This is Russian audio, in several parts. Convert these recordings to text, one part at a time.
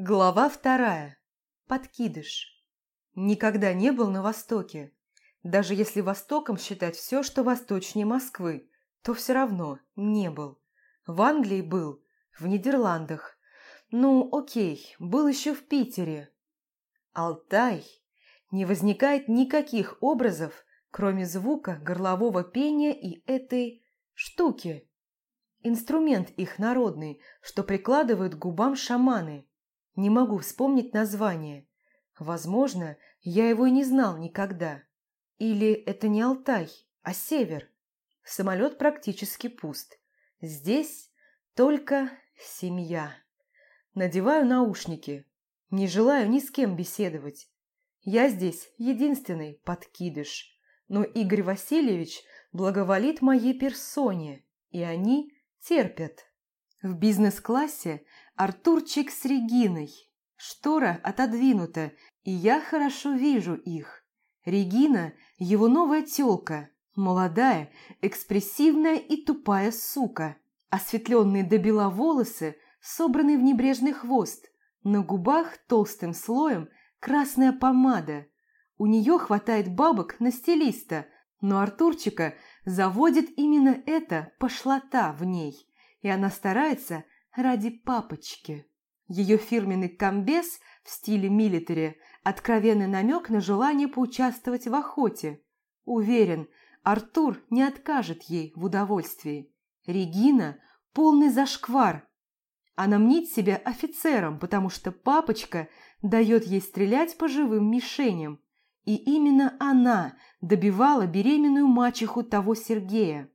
Глава вторая. Подкидыш. Никогда не был на Востоке. Даже если Востоком считать все, что восточнее Москвы, то все равно не был. В Англии был, в Нидерландах. Ну, окей, был еще в Питере. Алтай. Не возникает никаких образов, кроме звука горлового пения и этой штуки. Инструмент их народный, что прикладывают к губам шаманы – не могу вспомнить название. Возможно, я его и не знал никогда. Или это не Алтай, а Север. Самолет практически пуст. Здесь только семья. Надеваю наушники. Не желаю ни с кем беседовать. Я здесь единственный подкидыш. Но Игорь Васильевич благоволит моей персоне, и они терпят. В бизнес-классе Артурчик с Региной. Штора отодвинута, и я хорошо вижу их. Регина – его новая тёлка, молодая, экспрессивная и тупая сука. Осветленные до бела волосы, собранные в небрежный хвост, на губах толстым слоем красная помада. У нее хватает бабок на стилиста, но Артурчика заводит именно эта пошлота в ней, и она старается – ради папочки. Ее фирменный комбез в стиле милитари – откровенный намек на желание поучаствовать в охоте. Уверен, Артур не откажет ей в удовольствии. Регина – полный зашквар. Она мнит себя офицером, потому что папочка дает ей стрелять по живым мишеням. И именно она добивала беременную мачеху того Сергея.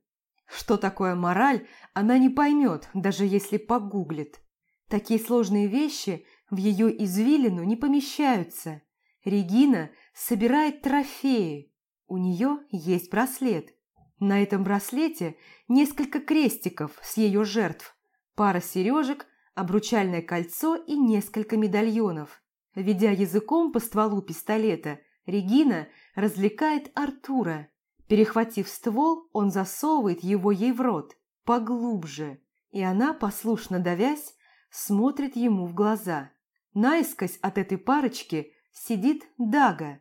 Что такое мораль, она не поймет, даже если погуглит. Такие сложные вещи в ее извилину не помещаются. Регина собирает трофеи. У нее есть браслет. На этом браслете несколько крестиков с ее жертв, пара сережек, обручальное кольцо и несколько медальонов. Ведя языком по стволу пистолета, Регина развлекает Артура – Перехватив ствол, он засовывает его ей в рот, поглубже, и она, послушно давясь, смотрит ему в глаза. Наискось от этой парочки сидит Дага,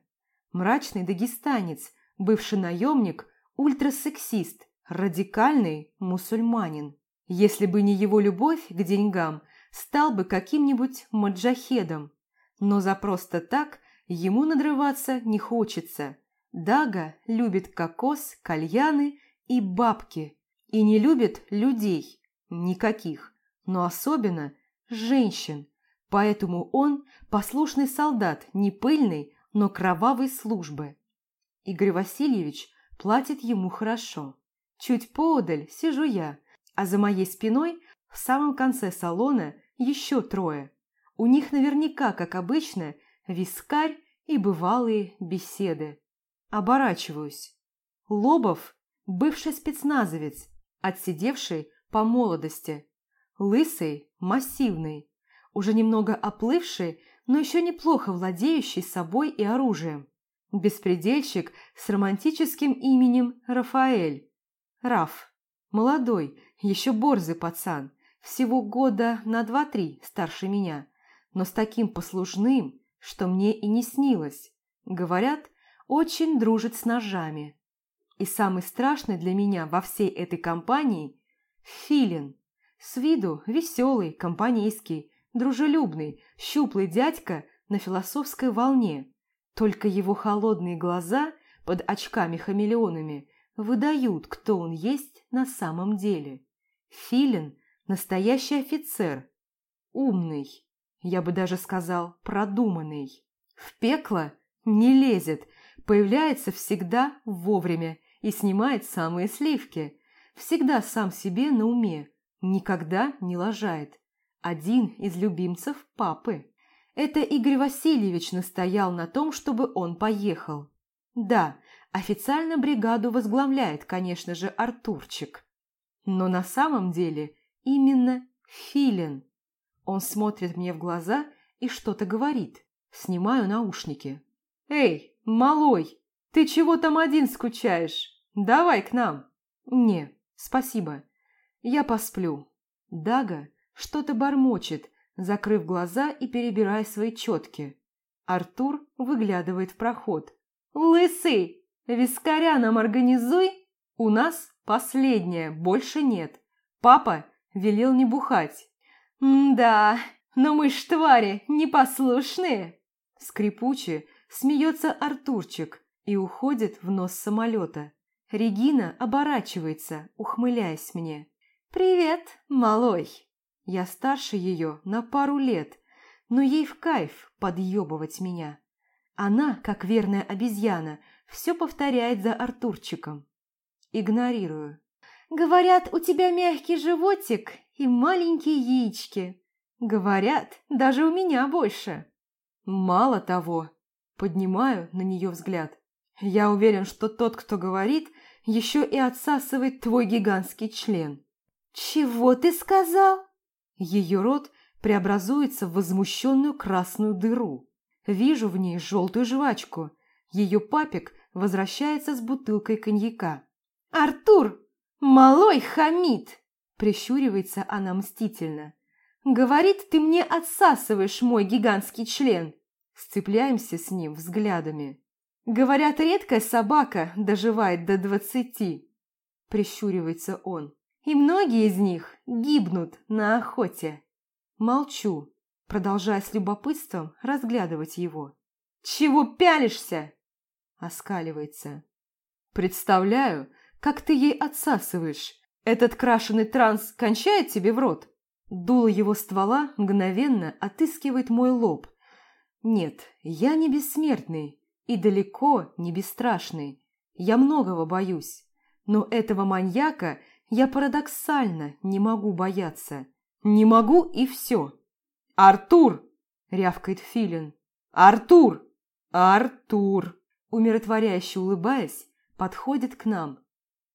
мрачный дагестанец, бывший наемник, ультрасексист, радикальный мусульманин. Если бы не его любовь к деньгам, стал бы каким-нибудь маджахедом. Но за просто так ему надрываться не хочется – Дага любит кокос, кальяны и бабки. И не любит людей. Никаких. Но особенно женщин. Поэтому он послушный солдат, не пыльный, но кровавой службы. Игорь Васильевич платит ему хорошо. Чуть поодаль сижу я, а за моей спиной в самом конце салона еще трое. У них наверняка, как обычно, вискарь и бывалые беседы. Оборачиваюсь. Лобов – бывший спецназовец, отсидевший по молодости. Лысый, массивный, уже немного оплывший, но еще неплохо владеющий собой и оружием. Беспредельщик с романтическим именем Рафаэль. Раф. Молодой, еще борзый пацан, всего года на два-три старше меня, но с таким послужным, что мне и не снилось. Говорят, очень дружит с ножами. И самый страшный для меня во всей этой компании – Филин. С виду веселый, компанейский, дружелюбный, щуплый дядька на философской волне. Только его холодные глаза под очками-хамелеонами выдают, кто он есть на самом деле. Филин – настоящий офицер. Умный, я бы даже сказал, продуманный. В пекло не лезет – Появляется всегда вовремя и снимает самые сливки. Всегда сам себе на уме, никогда не лажает. Один из любимцев папы. Это Игорь Васильевич настоял на том, чтобы он поехал. Да, официально бригаду возглавляет, конечно же, Артурчик. Но на самом деле именно Филин. Он смотрит мне в глаза и что-то говорит. Снимаю наушники. «Эй, «Малой, ты чего там один скучаешь? Давай к нам!» «Не, спасибо. Я посплю». Дага что-то бормочет, закрыв глаза и перебирая свои четки. Артур выглядывает в проход. «Лысый! Вискаря нам организуй! У нас последнее, больше нет. Папа велел не бухать». «Да, но мы ж твари непослушные!» Скрипуче смеется Артурчик и уходит в нос самолета. Регина оборачивается, ухмыляясь мне. «Привет, малой!» Я старше ее на пару лет, но ей в кайф подъебывать меня. Она, как верная обезьяна, все повторяет за Артурчиком. Игнорирую. «Говорят, у тебя мягкий животик и маленькие яички. Говорят, даже у меня больше». Мало того, поднимаю на нее взгляд. Я уверен, что тот, кто говорит, еще и отсасывает твой гигантский член. «Чего ты сказал?» Ее рот преобразуется в возмущенную красную дыру. Вижу в ней желтую жвачку. Ее папик возвращается с бутылкой коньяка. «Артур! Малой хамит!» Прищуривается она мстительно. «Говорит, ты мне отсасываешь мой гигантский член!» Сцепляемся с ним взглядами. «Говорят, редкая собака доживает до двадцати!» Прищуривается он. «И многие из них гибнут на охоте!» Молчу, продолжая с любопытством разглядывать его. «Чего пялишься?» Оскаливается. «Представляю, как ты ей отсасываешь. Этот крашеный транс кончает тебе в рот?» Дуло его ствола мгновенно отыскивает мой лоб. «Нет, я не бессмертный и далеко не бесстрашный. Я многого боюсь, но этого маньяка я парадоксально не могу бояться. Не могу и все. «Артур!» – рявкает Филин. «Артур! Артур!» Умиротворяюще улыбаясь, подходит к нам.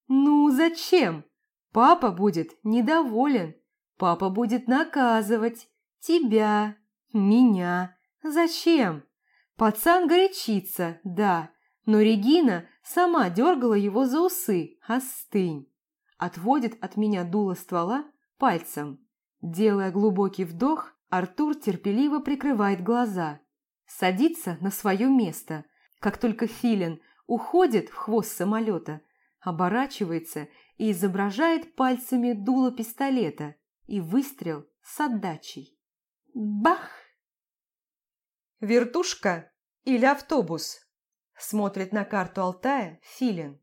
«Ну, зачем? Папа будет недоволен. Папа будет наказывать. Тебя, меня. Зачем? Пацан горячится, да, но Регина сама дергала его за усы. Остынь!» Отводит от меня дуло ствола пальцем. Делая глубокий вдох, Артур терпеливо прикрывает глаза. Садится на свое место. Как только Филин уходит в хвост самолета, оборачивается и изображает пальцами дуло пистолета и выстрел с отдачей. Бах! Вертушка или автобус? Смотрит на карту Алтая Филин.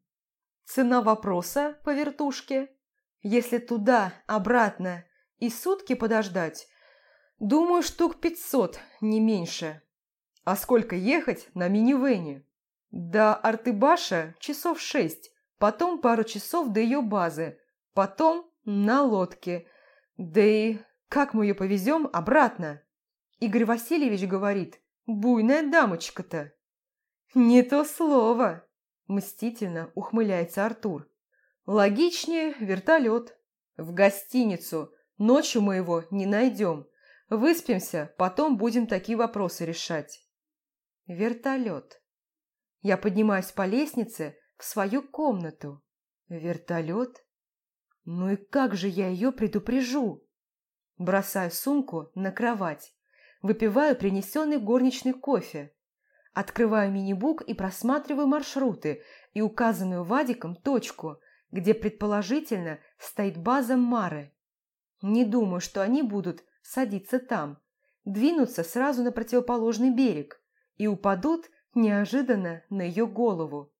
Цена вопроса по вертушке? Если туда, обратно и сутки подождать? Думаю, штук пятьсот, не меньше. А сколько ехать на минивэне? До Артыбаша часов шесть, потом пару часов до ее базы, потом на лодке. Да и как мы ее повезем обратно? Игорь Васильевич говорит, буйная дамочка-то. Не то слово, мстительно ухмыляется Артур. Логичнее вертолет. В гостиницу, Ночью мы его не найдем. Выспимся, потом будем такие вопросы решать. Вертолет. Я поднимаюсь по лестнице в свою комнату. Вертолет? Ну и как же я ее предупрежу? Бросаю сумку на кровать. Выпиваю принесенный горничный кофе. Открываю мини-бук и просматриваю маршруты и указанную Вадиком точку, где предположительно стоит база Мары. Не думаю, что они будут садиться там, двинуться сразу на противоположный берег и упадут неожиданно на ее голову.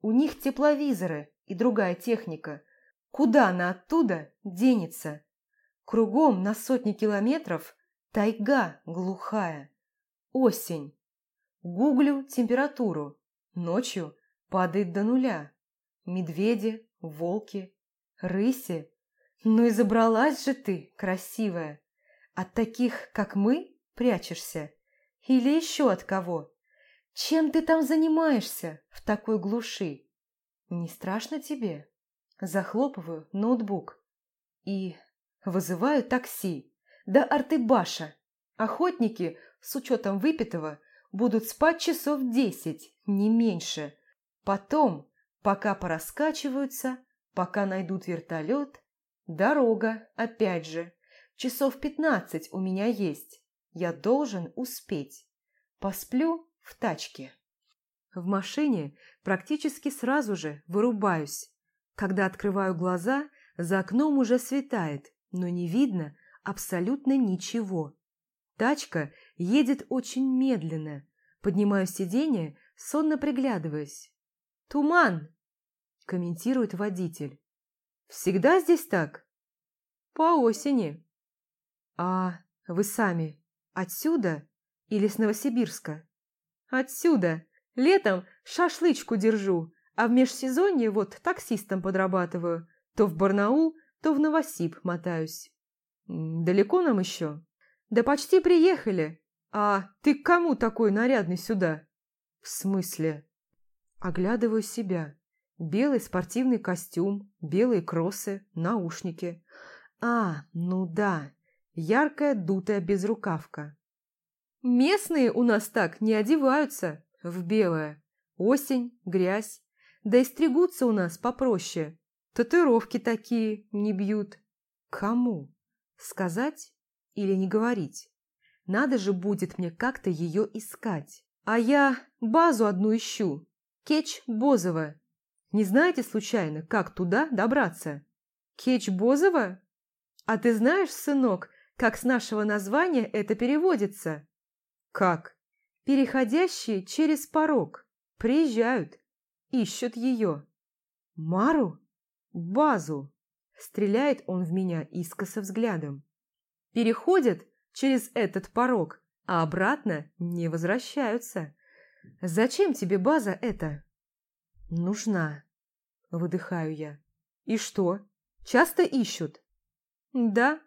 У них тепловизоры и другая техника. Куда она оттуда денется? Кругом на сотни километров тайга глухая. Осень. Гуглю температуру. Ночью падает до нуля. Медведи, волки, рыси ну и забралась же ты, красивая. От таких, как мы, прячешься? Или еще от кого? Чем ты там занимаешься в такой глуши? Не страшно тебе? Захлопываю ноутбук и вызываю такси. Да Артыбаша. Охотники, с учетом выпитого, будут спать часов десять, не меньше. Потом, пока пораскачиваются, пока найдут вертолет, Дорога, опять же. Часов пятнадцать у меня есть. Я должен успеть. Посплю в тачке. В машине практически сразу же вырубаюсь. Когда открываю глаза, за окном уже светает, но не видно абсолютно ничего. Тачка едет очень медленно. Поднимаю сиденье, сонно приглядываясь. «Туман!» – комментирует водитель. «Всегда здесь так?» «По осени». «А вы сами отсюда или с Новосибирска?» «Отсюда. Летом шашлычку держу, а в межсезонье вот таксистом подрабатываю. То в Барнаул, то в Новосиб мотаюсь. Далеко нам еще? Да почти приехали. А ты к кому такой нарядный сюда? В смысле? Оглядываю себя. Белый спортивный костюм, белые кроссы, наушники. А, ну да, яркая дутая безрукавка. Местные у нас так не одеваются в белое. Осень, грязь. Да и стригутся у нас попроще. Татуировки такие не бьют. Кому? Сказать или не говорить? Надо же будет мне как-то ее искать. А я базу одну ищу. Кеч Бозова. Не знаете случайно, как туда добраться? Кеч Бозова? А ты знаешь, сынок, как с нашего названия это переводится? Как? Переходящие через порог. Приезжают. Ищут ее. Мару? Базу. Стреляет он в меня искоса взглядом. Переходят через этот порог, а обратно не возвращаются. Зачем тебе база эта? Нужна. Выдыхаю я. И что? Часто ищут? Да.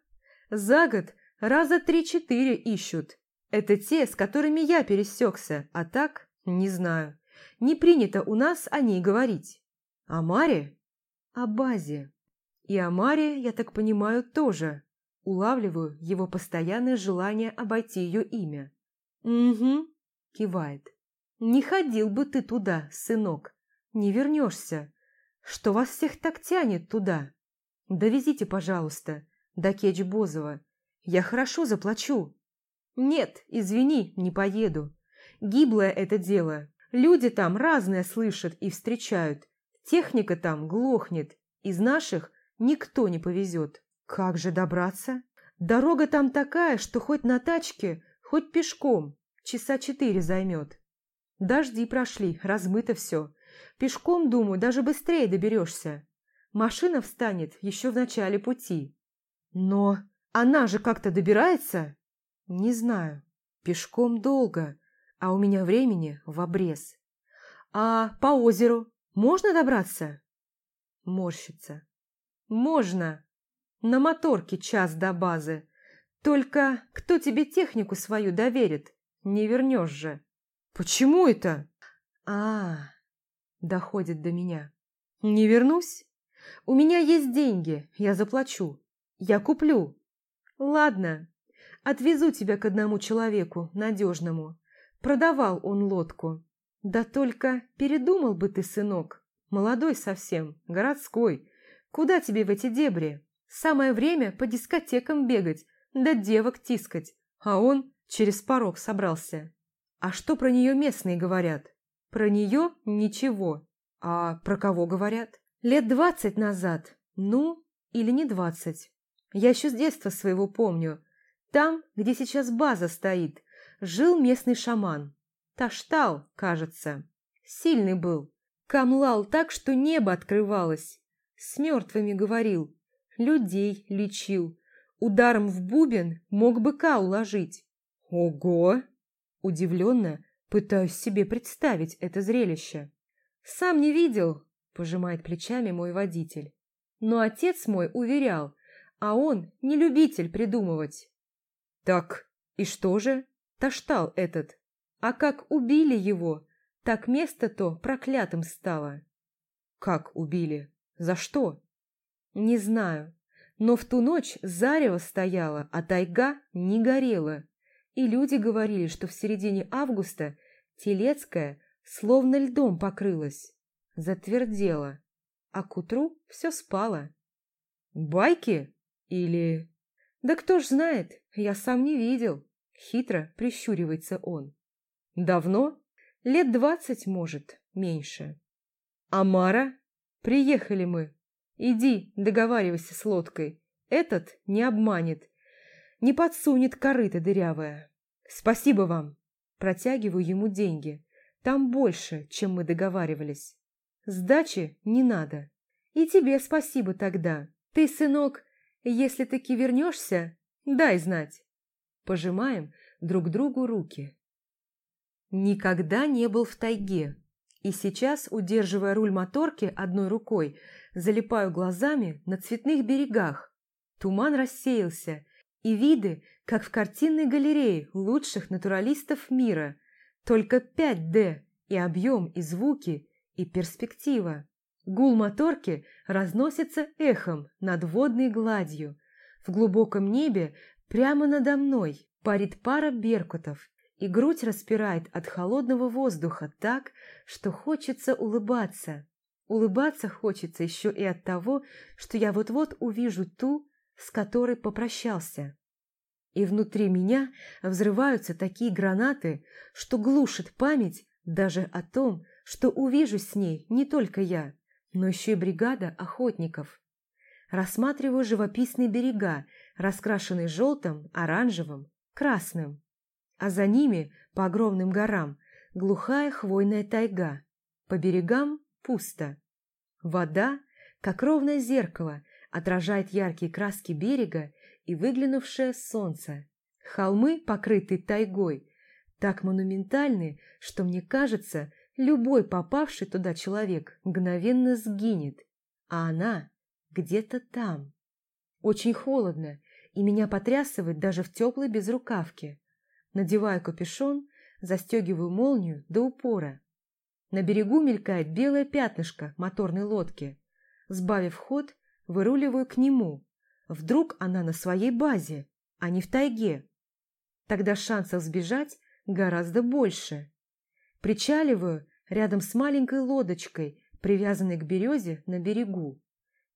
За год раза три-четыре ищут. Это те, с которыми я пересекся, а так не знаю. Не принято у нас о ней говорить. А Маре? О базе. И о Маре, я так понимаю, тоже. Улавливаю его постоянное желание обойти ее имя. «Угу», – кивает. «Не ходил бы ты туда, сынок. Не вернешься. Что вас всех так тянет туда? Довезите, пожалуйста, до Кечбозова. Я хорошо заплачу». «Нет, извини, не поеду. Гиблое это дело. Люди там разное слышат и встречают. Техника там глохнет. Из наших никто не повезет. Как же добраться? Дорога там такая, что хоть на тачке, хоть пешком. Часа четыре займет. Дожди прошли, размыто все. Пешком, думаю, даже быстрее доберешься. Машина встанет еще в начале пути. Но она же как-то добирается? Не знаю. Пешком долго, а у меня времени в обрез. А по озеру можно добраться? Морщится. Можно. На моторке час до базы. Только кто тебе технику свою доверит? Не вернешь же. Почему это? А, доходит до меня. Не вернусь? У меня есть деньги, я заплачу. Я куплю. Ладно, отвезу тебя к одному человеку, надежному. Продавал он лодку. Да только передумал бы ты, сынок. Молодой совсем, городской. Куда тебе в эти дебри? Самое время по дискотекам бегать, да девок тискать. А он через порог собрался. А что про нее местные говорят? Про нее ничего. А про кого говорят? Лет двадцать назад. Ну, или не двадцать. Я еще с детства своего помню. Там, где сейчас база стоит, жил местный шаман. Таштал, кажется. Сильный был. Камлал так, что небо открывалось. С мертвыми говорил. Людей лечил. Ударом в бубен мог быка уложить. Ого! Удивленно пытаюсь себе представить это зрелище. Сам не видел, пожимает плечами мой водитель. Но отец мой уверял, а он не любитель придумывать. Так, и что же? Таштал этот. А как убили его, так место то проклятым стало. Как убили? За что? Не знаю. Но в ту ночь зарево стояло, а тайга не горела. И люди говорили, что в середине августа Телецкая словно льдом покрылась. Затвердела. А к утру все спало. Байки? Или... Да кто ж знает, я сам не видел. Хитро прищуривается он. Давно? Лет двадцать, может, меньше. Амара? Приехали мы. Иди, договаривайся с лодкой. Этот не обманет. Не подсунет корыто дырявое. Спасибо вам. Протягиваю ему деньги. Там больше, чем мы договаривались. Сдачи не надо. И тебе спасибо тогда. Ты, сынок, если таки вернешься, дай знать. Пожимаем друг другу руки. Никогда не был в тайге. И сейчас, удерживая руль моторки одной рукой, залипаю глазами на цветных берегах. Туман рассеялся, и виды, как в картинной галерее лучших натуралистов мира. Только 5D и объем, и звуки, и перспектива. Гул моторки разносится эхом над водной гладью. В глубоком небе прямо надо мной парит пара беркутов, и грудь распирает от холодного воздуха так, что хочется улыбаться. Улыбаться хочется еще и от того, что я вот-вот увижу ту, с которой попрощался. И внутри меня взрываются такие гранаты, что глушит память даже о том, что увижу с ней не только я, но еще и бригада охотников. Рассматриваю живописные берега, раскрашенные желтым, оранжевым, красным. А за ними, по огромным горам, глухая хвойная тайга. По берегам пусто. Вода, как ровное зеркало, отражает яркие краски берега и выглянувшее солнце. Холмы, покрытые тайгой, так монументальны, что мне кажется, любой попавший туда человек мгновенно сгинет, а она где-то там. Очень холодно, и меня потрясывает даже в теплой безрукавке. Надеваю капюшон, застегиваю молнию до упора. На берегу мелькает белое пятнышко моторной лодки. Сбавив ход, выруливаю к нему. Вдруг она на своей базе, а не в тайге. Тогда шансов сбежать гораздо больше. Причаливаю рядом с маленькой лодочкой, привязанной к березе на берегу.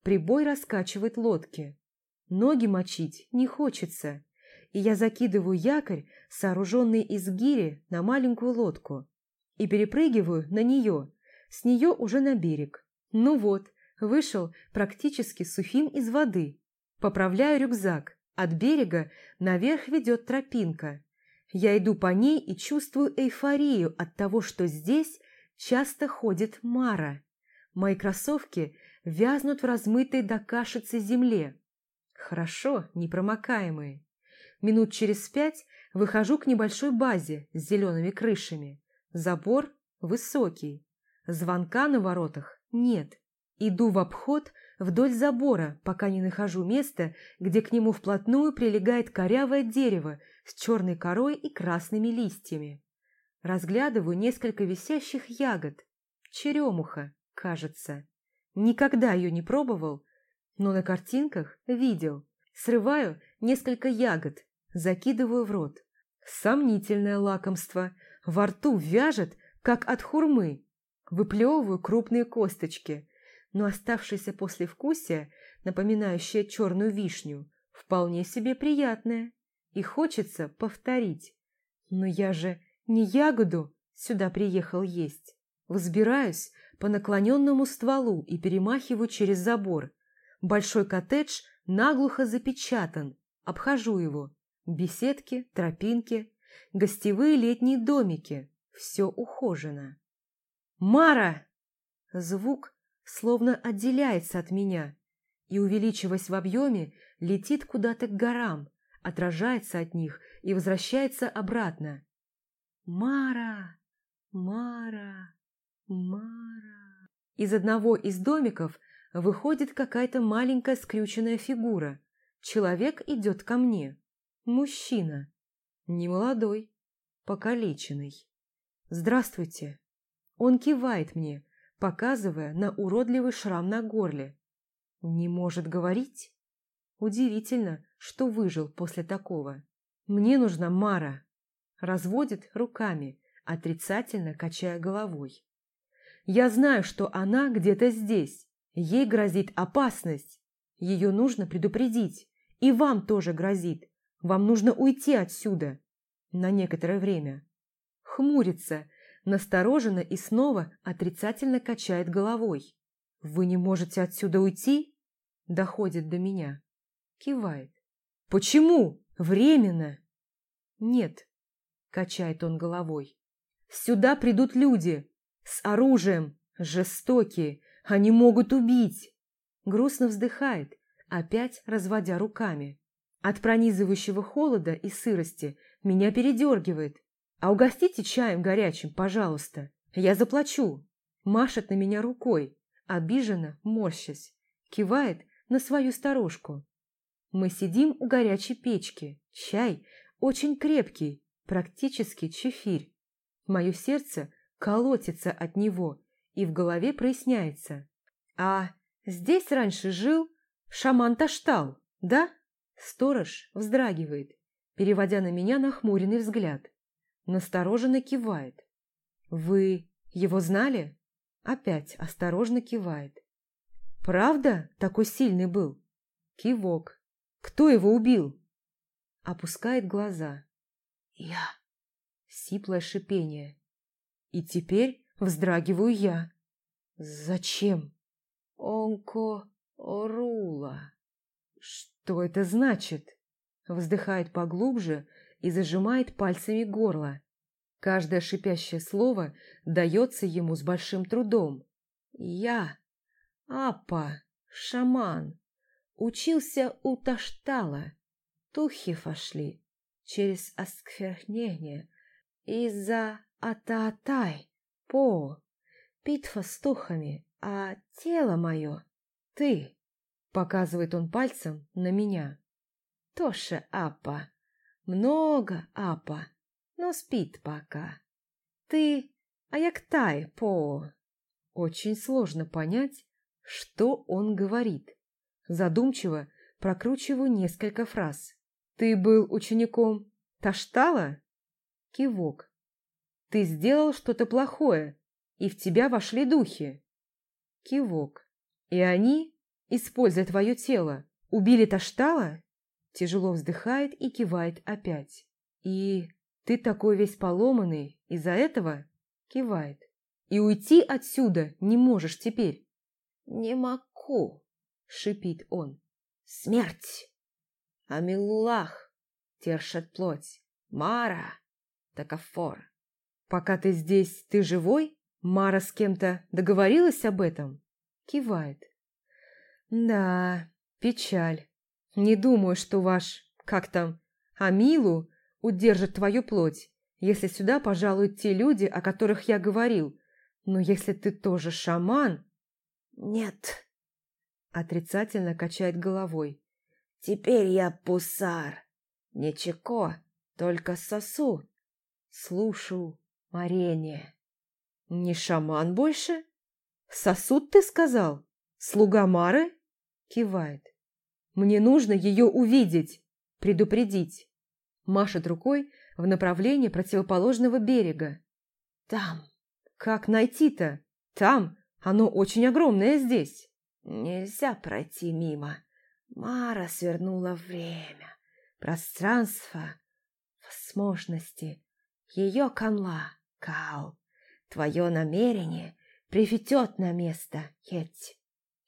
Прибой раскачивает лодки. Ноги мочить не хочется, и я закидываю якорь, сооруженный из гири, на маленькую лодку, и перепрыгиваю на нее, с нее уже на берег. Ну вот, вышел практически сухим из воды. Поправляю рюкзак. От берега наверх ведет тропинка. Я иду по ней и чувствую эйфорию от того, что здесь часто ходит Мара. Мои кроссовки вязнут в размытой до кашицы земле. Хорошо, непромокаемые. Минут через пять выхожу к небольшой базе с зелеными крышами. Забор высокий. Звонка на воротах нет. Иду в обход вдоль забора, пока не нахожу место, где к нему вплотную прилегает корявое дерево с черной корой и красными листьями. Разглядываю несколько висящих ягод. Черемуха, кажется. Никогда ее не пробовал, но на картинках видел. Срываю несколько ягод, закидываю в рот. Сомнительное лакомство. Во рту вяжет, как от хурмы. Выплевываю крупные косточки, но оставшееся послевкусие, напоминающее черную вишню, вполне себе приятное. И хочется повторить. Но я же не ягоду сюда приехал есть. Взбираюсь по наклоненному стволу и перемахиваю через забор. Большой коттедж наглухо запечатан. Обхожу его. Беседки, тропинки, гостевые летние домики. Все ухожено. «Мара!» Звук словно отделяется от меня и, увеличиваясь в объеме, летит куда-то к горам, отражается от них и возвращается обратно. «Мара! Мара! Мара!» Из одного из домиков выходит какая-то маленькая скрюченная фигура. Человек идет ко мне. Мужчина. Немолодой. Покалеченный. «Здравствуйте!» Он кивает мне, показывая на уродливый шрам на горле. Не может говорить? Удивительно, что выжил после такого. Мне нужна Мара разводит руками, отрицательно качая головой. «Я знаю, что она где-то здесь. Ей грозит опасность. Ее нужно предупредить. И вам тоже грозит. Вам нужно уйти отсюда. На некоторое время. Хмурится, настороженно и снова отрицательно качает головой. «Вы не можете отсюда уйти?» Доходит до меня. Кивает. «Почему? Временно!» «Нет», – качает он головой. «Сюда придут люди. С оружием. Жестокие. Они могут убить». Грустно вздыхает, опять разводя руками. От пронизывающего холода и сырости меня передергивает. «А угостите чаем горячим, пожалуйста. Я заплачу». Машет на меня рукой, обиженно морщась. Кивает на свою старушку. Мы сидим у горячей печки. Чай очень крепкий, практически чефирь. Мое сердце колотится от него, и в голове проясняется. А здесь раньше жил шаман Таштал, да? Сторож вздрагивает, переводя на меня нахмуренный взгляд. Настороженно кивает. «Вы его знали?» Опять осторожно кивает. «Правда такой сильный был?» Кивок. «Кто его убил?» Опускает глаза. «Я». Сиплое шипение. И теперь вздрагиваю я. «Зачем?» «Онко Орула». «Что это значит?» Вздыхает поглубже и зажимает пальцами горло. Каждое шипящее слово дается ему с большим трудом. «Я, Апа, шаман, учился у Таштала. Тухи пошли через осквернение из-за Атаатай, По, битва с тухами, а тело мое — ты». Показывает он пальцем на меня. Тоша Апа. Много Апа, но спит пока. Ты, а як тай, по. Очень сложно понять, что он говорит. Задумчиво прокручиваю несколько фраз. Ты был учеником Таштала? Кивок. Ты сделал что-то плохое, и в тебя вошли духи. Кивок. И они используя твое тело, убили Таштала?» Тяжело вздыхает и кивает опять. «И ты такой весь поломанный из-за этого?» Кивает. «И уйти отсюда не можешь теперь?» «Не могу», — шипит он. «Смерть! Амиллах тершет плоть. Мара, такафор. Пока ты здесь, ты живой? Мара с кем-то договорилась об этом?» Кивает. Да, печаль. Не думаю, что ваш, как там, Амилу удержит твою плоть, если сюда пожалуют те люди, о которых я говорил. Но если ты тоже шаман... Нет. Отрицательно качает головой. Теперь я пусар. Не чеко, только сосу. Слушаю морение. Не шаман больше? Сосуд ты сказал? Слуга Мары? Кивает. «Мне нужно ее увидеть, предупредить». Машет рукой в направлении противоположного берега. «Там». «Как найти-то? Там. Оно очень огромное здесь». «Нельзя пройти мимо. Мара свернула время, пространство, возможности. Ее камла, Кал. Твое намерение приведет на место, Хеть.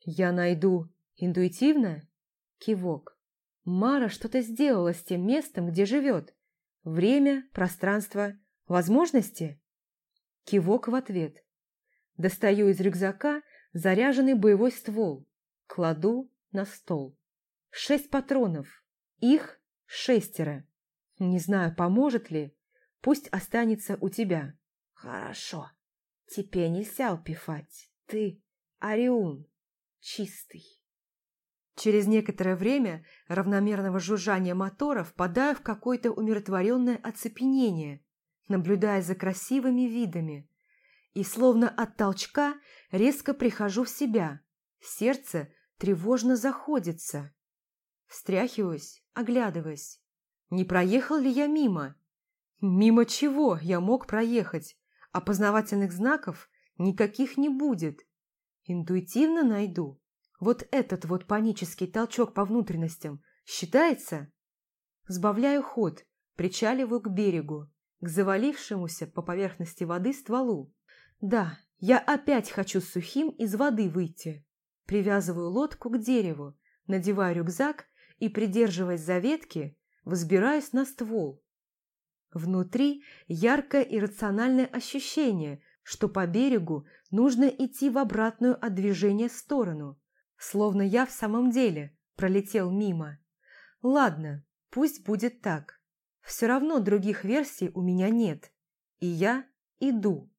Я найду Интуитивно? Кивок. Мара что-то сделала с тем местом, где живет. Время, пространство, возможности? Кивок в ответ. Достаю из рюкзака заряженный боевой ствол. Кладу на стол. Шесть патронов. Их шестеро. Не знаю, поможет ли. Пусть останется у тебя. Хорошо. Тебе нельзя упивать. Ты Ориун. Чистый. Через некоторое время равномерного жужжания мотора впадаю в какое-то умиротворенное оцепенение, наблюдая за красивыми видами. И словно от толчка резко прихожу в себя. Сердце тревожно заходится. Встряхиваюсь, оглядываясь. Не проехал ли я мимо? Мимо чего я мог проехать? Опознавательных знаков никаких не будет. Интуитивно найду. Вот этот вот панический толчок по внутренностям Считается? Сбавляю ход, причаливаю к берегу, к завалившемуся по поверхности воды стволу. Да, я опять хочу сухим из воды выйти. Привязываю лодку к дереву, надеваю рюкзак и, придерживаясь за ветки, взбираюсь на ствол. Внутри яркое иррациональное ощущение, что по берегу нужно идти в обратную от движения сторону, словно я в самом деле пролетел мимо. Ладно, пусть будет так. Все равно других версий у меня нет. И я иду.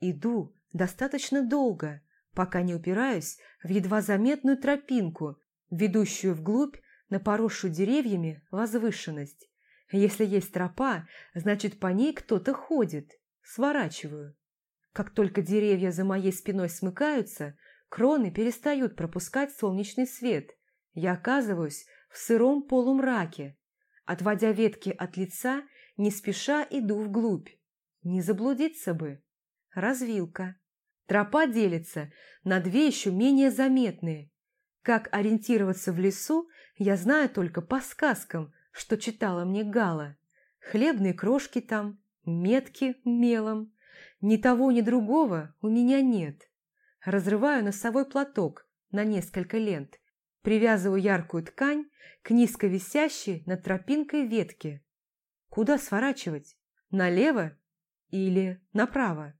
Иду достаточно долго, пока не упираюсь в едва заметную тропинку, ведущую вглубь на поросшую деревьями возвышенность. Если есть тропа, значит, по ней кто-то ходит. Сворачиваю. Как только деревья за моей спиной смыкаются, кроны перестают пропускать солнечный свет. Я оказываюсь в сыром полумраке. Отводя ветки от лица, не спеша иду вглубь. Не заблудиться бы. Развилка. Тропа делится на две еще менее заметные. Как ориентироваться в лесу, я знаю только по сказкам, что читала мне Гала. Хлебные крошки там, метки мелом. Ни того, ни другого у меня нет. Разрываю носовой платок на несколько лент, привязываю яркую ткань к низко висящей над тропинкой ветке. Куда сворачивать? Налево или направо?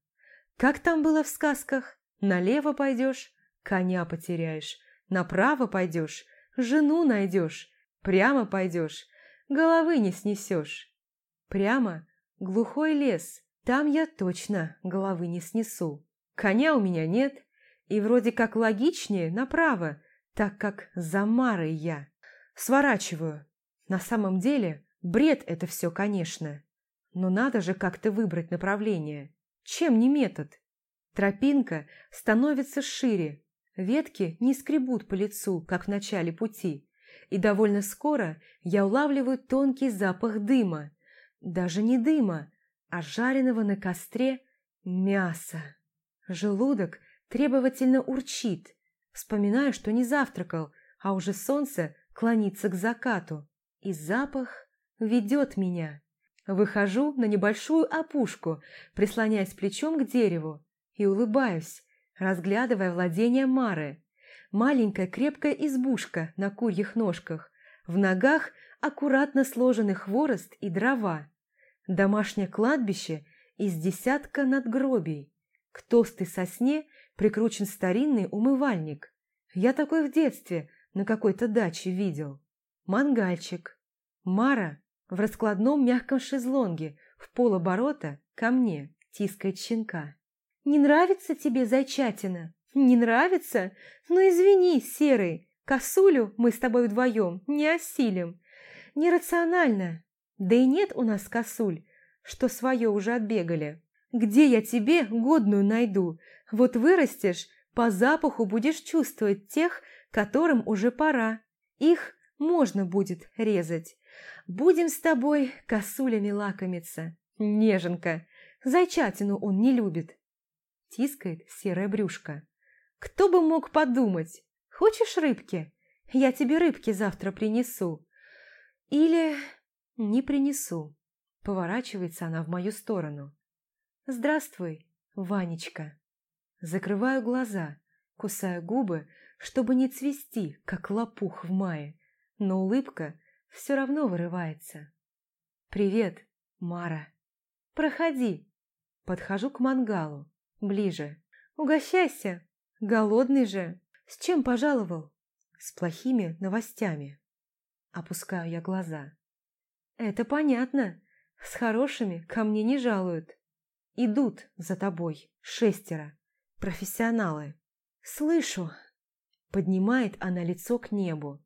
Как там было в сказках? Налево пойдешь, коня потеряешь. Направо пойдешь, жену найдешь. Прямо пойдешь, головы не снесешь. Прямо глухой лес, там я точно головы не снесу. Коня у меня нет, и вроде как логичнее направо, так как за Марой я. Сворачиваю. На самом деле, бред это все, конечно. Но надо же как-то выбрать направление. Чем не метод? Тропинка становится шире, ветки не скребут по лицу, как в начале пути, и довольно скоро я улавливаю тонкий запах дыма. Даже не дыма, а жареного на костре мяса. Желудок требовательно урчит. Вспоминаю, что не завтракал, а уже солнце клонится к закату, и запах ведет меня. Выхожу на небольшую опушку, прислоняясь плечом к дереву, и улыбаюсь, разглядывая владение Мары. Маленькая крепкая избушка на курьих ножках, в ногах аккуратно сложенный хворост и дрова. Домашнее кладбище из десятка надгробий. К толстой сосне прикручен старинный умывальник. Я такой в детстве на какой-то даче видел. Мангальчик. Мара в раскладном мягком шезлонге в полоборота ко мне тискает щенка. «Не нравится тебе зайчатина? Не нравится? Ну извини, серый, косулю мы с тобой вдвоем не осилим. Нерационально. Да и нет у нас косуль, что свое уже отбегали. Где я тебе годную найду? Вот вырастешь, по запаху будешь чувствовать тех, которым уже пора. Их можно будет резать. Будем с тобой косулями лакомиться. Неженка. Зайчатину он не любит. Тискает серое брюшко. Кто бы мог подумать? Хочешь рыбки? Я тебе рыбки завтра принесу. Или не принесу. Поворачивается она в мою сторону. Здравствуй, Ванечка. Закрываю глаза, кусаю губы, чтобы не цвести, как лопух в мае, но улыбка все равно вырывается. «Привет, Мара!» «Проходи!» Подхожу к мангалу. Ближе. Угощайся. Голодный же. С чем пожаловал? С плохими новостями. Опускаю я глаза. Это понятно. С хорошими ко мне не жалуют. Идут за тобой шестеро. Профессионалы. Слышу. Поднимает она лицо к небу.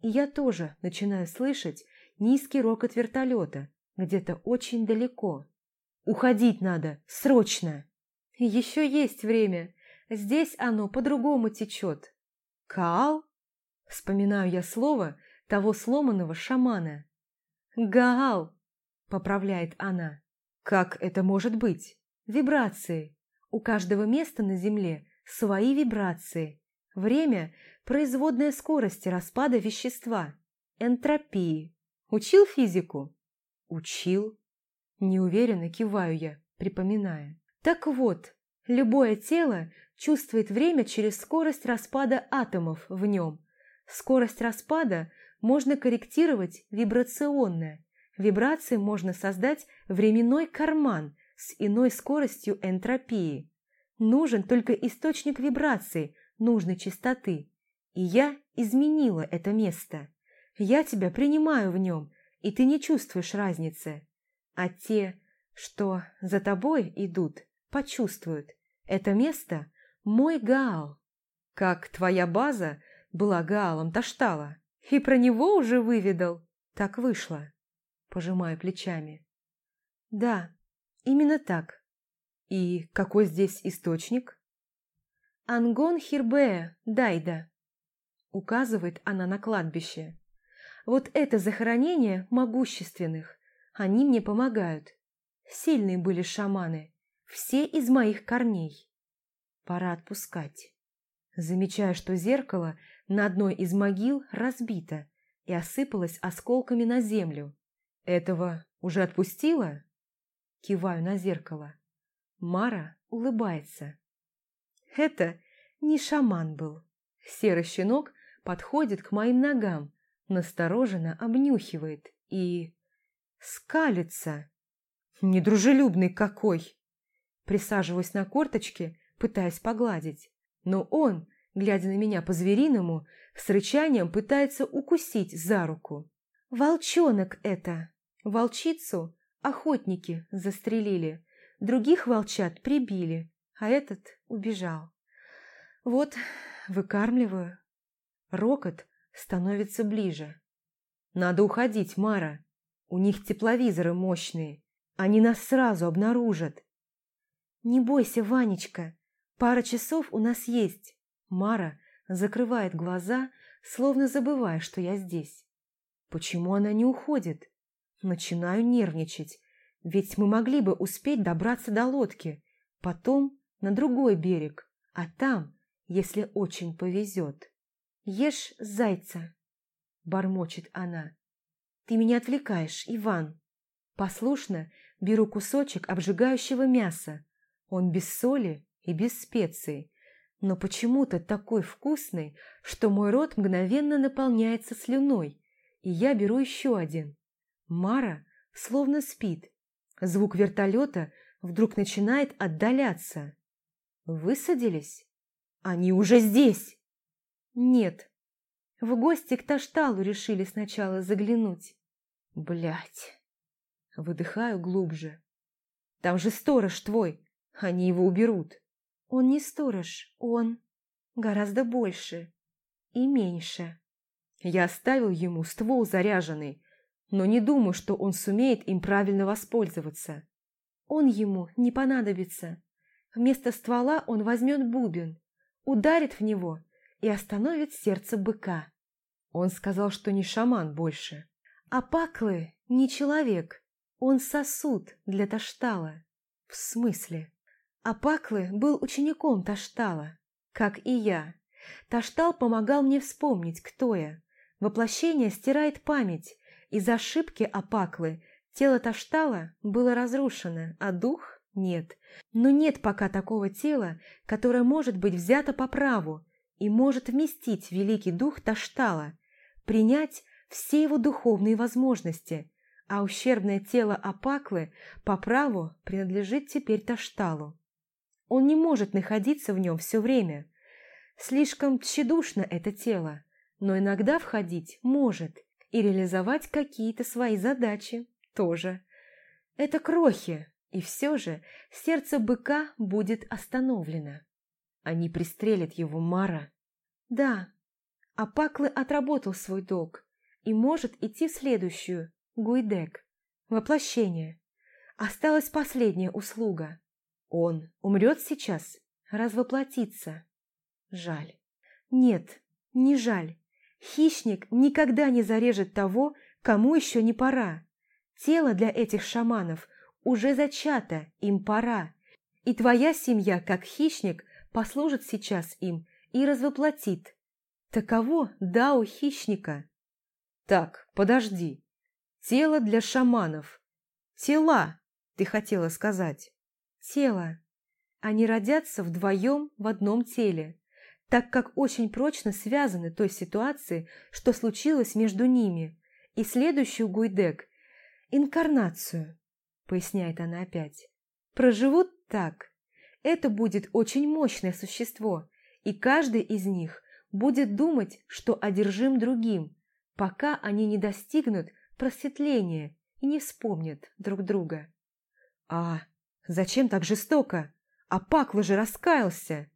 И я тоже начинаю слышать низкий рокот вертолета где-то очень далеко. Уходить надо, срочно! Еще есть время. Здесь оно по-другому течет. Каал? Вспоминаю я слово того сломанного шамана. Гаал, поправляет она. Как это может быть? Вибрации. У каждого места на Земле свои вибрации. Время – производная скорости распада вещества. энтропии. Учил физику? Учил. Неуверенно киваю я, припоминая. Так вот, любое тело чувствует время через скорость распада атомов в нем. Скорость распада можно корректировать вибрационно. Вибрации можно создать временной карман с иной скоростью энтропии. Нужен только источник вибрации нужной частоты. И я изменила это место. Я тебя принимаю в нем, и ты не чувствуешь разницы. А те, что за тобой идут, почувствуют. Это место – мой Гаал. Как твоя база была Гаалом Таштала. И про него уже выведал. Так вышло. Пожимаю плечами. Да, именно так. И какой здесь источник? Ангон Хирбея, Дайда. Указывает она на кладбище. Вот это захоронение могущественных. Они мне помогают. Сильные были шаманы. Все из моих корней. Пора отпускать. Замечаю, что зеркало на одной из могил разбито и осыпалось осколками на землю. Этого уже отпустила? Киваю на зеркало. Мара улыбается. Это не шаман был. Серый щенок подходит к моим ногам, настороженно обнюхивает и... скалится. Недружелюбный какой! Присаживаюсь на корточки, пытаясь погладить. Но он, глядя на меня по-звериному, с рычанием пытается укусить за руку. Волчонок это! Волчицу охотники застрелили, других волчат прибили, а этот убежал. Вот, выкармливаю. Рокот становится ближе. Надо уходить, Мара. У них тепловизоры мощные. Они нас сразу обнаружат. Не бойся, Ванечка. Пара часов у нас есть. Мара закрывает глаза, словно забывая, что я здесь. Почему она не уходит? Начинаю нервничать, ведь мы могли бы успеть добраться до лодки, потом на другой берег, а там, если очень повезет. «Ешь зайца», – бормочет она. «Ты меня отвлекаешь, Иван». Послушно беру кусочек обжигающего мяса. Он без соли и без специй, но почему-то такой вкусный, что мой рот мгновенно наполняется слюной, и я беру еще один. Мара словно спит. Звук вертолета вдруг начинает отдаляться. Высадились? Они уже здесь! Нет. В гости к Ташталу решили сначала заглянуть. Блять. Выдыхаю глубже. Там же сторож твой. Они его уберут. Он не сторож, он гораздо больше и меньше. Я оставил ему ствол заряженный, но не думаю, что он сумеет им правильно воспользоваться. Он ему не понадобится. Вместо ствола он возьмет бубен, ударит в него и остановит сердце быка. Он сказал, что не шаман больше. А Паклы не человек, он сосуд для Таштала. В смысле? А Паклы был учеником Таштала, как и я. Таштал помогал мне вспомнить, кто я. Воплощение стирает память. Из ошибки Апаклы тело Таштала было разрушено, а дух нет. Но нет пока такого тела, которое может быть взято по праву, и может вместить великий дух Таштала, принять все его духовные возможности, а ущербное тело Апаклы по праву принадлежит теперь Ташталу. Он не может находиться в нем все время. Слишком тщедушно это тело, но иногда входить может и реализовать какие-то свои задачи тоже. Это крохи, и все же сердце быка будет остановлено. Они пристрелят его, Мара. Да, а Паклы отработал свой долг и может идти в следующую, Гуйдек, воплощение. Осталась последняя услуга. Он умрет сейчас, развоплотится. Жаль. Нет, не жаль. Хищник никогда не зарежет того, кому еще не пора. Тело для этих шаманов уже зачато, им пора. И твоя семья, как хищник, послужит сейчас им и развоплотит. Таково дао хищника. Так, подожди. Тело для шаманов. Тела, ты хотела сказать. Тело. Они родятся вдвоем в одном теле, так как очень прочно связаны той ситуацией, что случилось между ними, и следующую Гуйдек – инкарнацию, поясняет она опять. Проживут так. Это будет очень мощное существо, и каждый из них будет думать, что одержим другим, пока они не достигнут просветления и не вспомнят друг друга. А зачем так жестоко? А Пакло же раскаялся.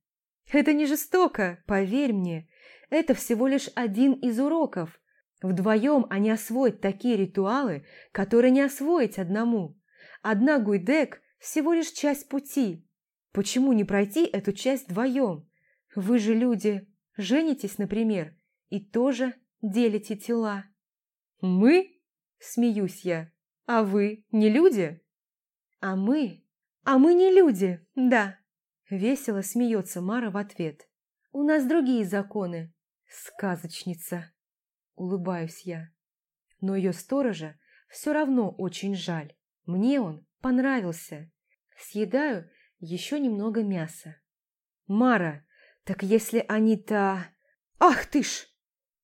Это не жестоко, поверь мне. Это всего лишь один из уроков. Вдвоем они освоят такие ритуалы, которые не освоить одному. Одна Гуйдек – всего лишь часть пути. Почему не пройти эту часть вдвоем? Вы же люди, женитесь, например, и тоже делите тела. Мы? Смеюсь я. А вы не люди? А мы? А мы не люди, да. Весело смеется Мара в ответ. У нас другие законы. Сказочница. Улыбаюсь я. Но ее сторожа все равно очень жаль. Мне он понравился. Съедаю еще немного мяса. Мара, так если они-то... Ах ты ж!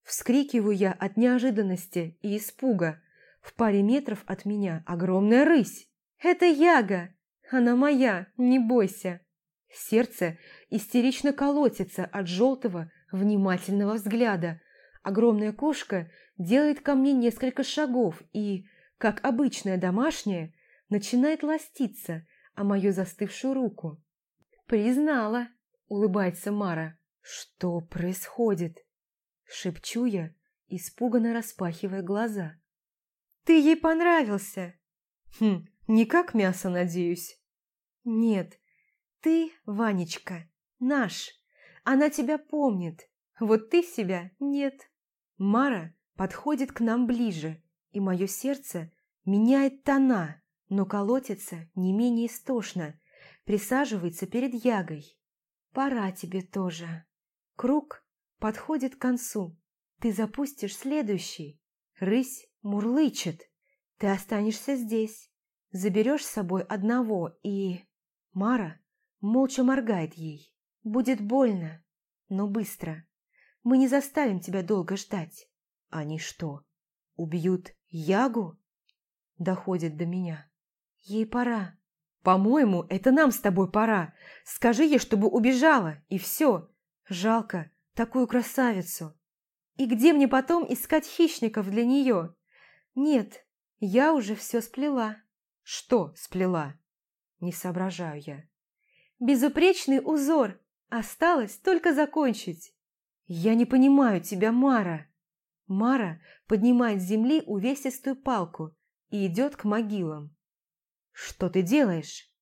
Вскрикиваю я от неожиданности и испуга. В паре метров от меня огромная рысь. Это Яга! Она моя, не бойся. Сердце истерично колотится от желтого, внимательного взгляда. Огромная кошка делает ко мне несколько шагов и, как обычная домашняя, начинает ластиться о мою застывшую руку. «Признала», — улыбается Мара. «Что происходит?» Шепчу я, испуганно распахивая глаза. «Ты ей понравился!» «Хм, не как мясо, надеюсь?» «Нет, ты, Ванечка, наш. Она тебя помнит. Вот ты себя нет». Мара подходит к нам ближе, и мое сердце меняет тона, но колотится не менее истошно, присаживается перед Ягой. «Пора тебе тоже». Круг подходит к концу. Ты запустишь следующий. Рысь мурлычет. Ты останешься здесь. Заберешь с собой одного и... Мара молча моргает ей. Будет больно, но быстро. Мы не заставим тебя долго ждать. Они что, убьют Ягу? Доходит до меня. Ей пора. По-моему, это нам с тобой пора. Скажи ей, чтобы убежала, и все. Жалко, такую красавицу. И где мне потом искать хищников для нее? Нет, я уже все сплела. Что сплела? Не соображаю я. Безупречный узор. Осталось только закончить. Я не понимаю тебя, Мара. Мара поднимает с земли увесистую палку и идет к могилам. Что ты делаешь?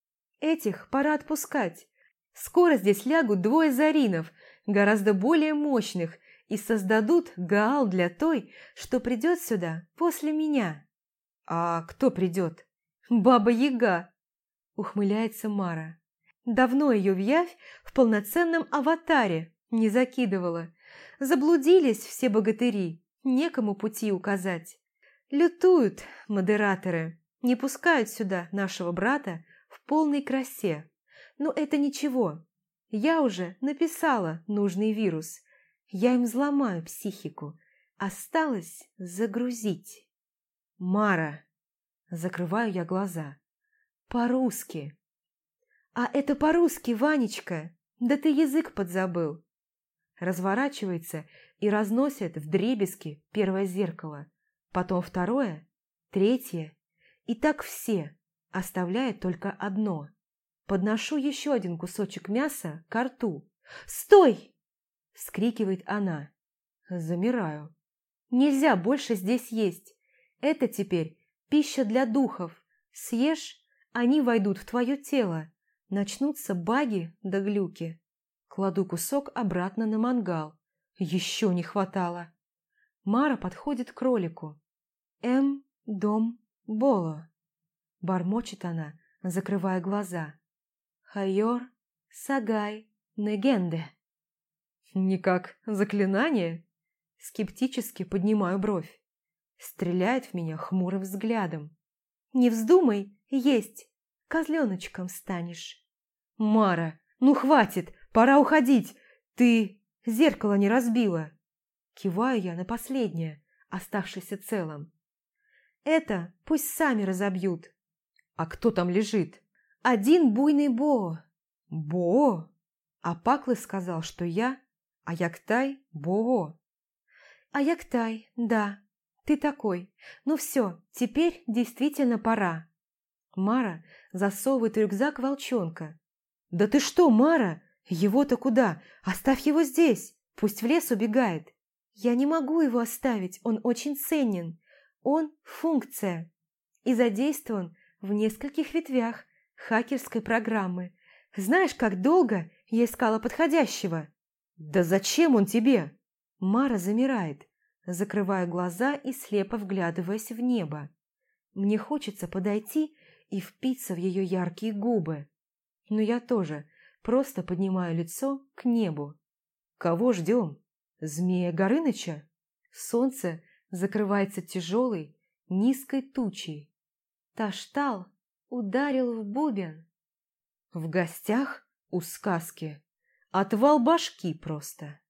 Этих пора отпускать. Скоро здесь лягут двое заринов, гораздо более мощных, и создадут гаал для той, что придет сюда после меня. А кто придет? Баба-яга, ухмыляется Мара. Давно ее в явь в полноценном аватаре не закидывала. Заблудились все богатыри, некому пути указать. Лютуют модераторы, не пускают сюда нашего брата в полной красе. Но это ничего, я уже написала нужный вирус. Я им взломаю психику. Осталось загрузить. Мара. Закрываю я глаза. По-русски. А это по-русски, Ванечка. Да ты язык подзабыл. Разворачивается и разносит в дребезги первое зеркало. Потом второе, третье. И так все, оставляя только одно. Подношу еще один кусочек мяса к рту. «Стой!» – вскрикивает она. Замираю. «Нельзя больше здесь есть. Это теперь пища для духов. Съешь, они войдут в твое тело. Начнутся баги да глюки». Кладу кусок обратно на мангал. Еще не хватало. Мара подходит к кролику. «М, дом, боло». Бормочет она, закрывая глаза. Хайор Сагай Негенде. Никак заклинание? Скептически поднимаю бровь. стреляет в меня хмурым взглядом. «Не вздумай есть, козленочком станешь». «Мара, ну хватит, пора уходить, ты зеркало не разбила». Киваю я на последнее, оставшееся целым. «Это пусть сами разобьют». «А кто там лежит?» «Один буйный Бо». «Бо?» А Паклы сказал, что я, а Яктай – Бо. «А Яктай, да, ты такой. Ну все, теперь действительно пора». Мара засовывает рюкзак волчонка. «Да ты что, Мара? Его-то куда? Оставь его здесь, пусть в лес убегает». «Я не могу его оставить, он очень ценен. Он – функция и задействован в нескольких ветвях хакерской программы. Знаешь, как долго я искала подходящего?» «Да зачем он тебе?» Мара замирает, закрывая глаза и слепо вглядываясь в небо. Мне хочется подойти и впиться в ее яркие губы. Но я тоже просто поднимаю лицо к небу. Кого ждем? Змея Горыныча? Солнце закрывается тяжелой, низкой тучей. Таштал ударил в бубен. В гостях у сказки отвал башки просто.